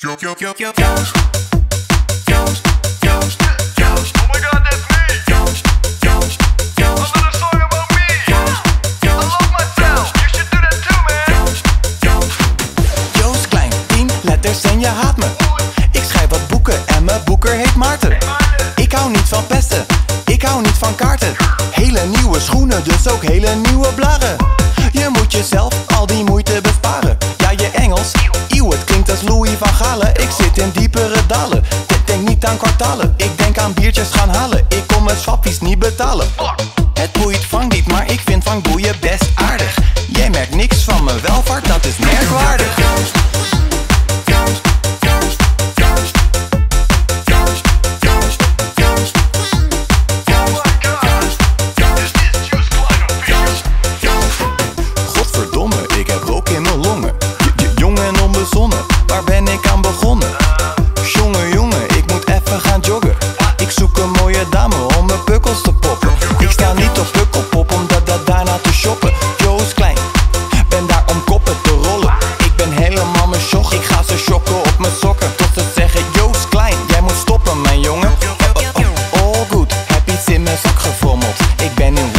Joost, Joost, Joost, Joost, Joost, Joost, Joost. Oh my god, that's me. Joost, Joost, Joost. Another song about me. Joost, Joost, I love myself. You should do that too, man. Joost, Joost. Joost Klein, tien letters en je haat me. Ik schrijf wat boeken en mijn boeker heet Maarten. Ik hou niet van pesten, ik hou niet van kaarten. Hele nieuwe schoenen, dus ook hele nieuwe blaren. Je moet jezelf het klinkt als Louis van Galen. Ik zit in diepere dalen, denk niet aan kwartalen. Ik denk aan biertjes gaan halen, ik kom mijn swappies niet betalen. Het boeit vang niet, maar ik vind vangboeien best aardig. Jij merkt niks van mijn welvaart, dat is merkwaardig. om te poppen Ik sta niet op pukkelpop omdat dat daarna te shoppen Joost klein, ben daar om koppen te rollen Ik ben helemaal mijn shock, ik ga ze shocken op mijn sokken Tot ze zeggen Joost klein, jij moet stoppen mijn jongen All good, iets in mijn zak gevormd. Ik ben in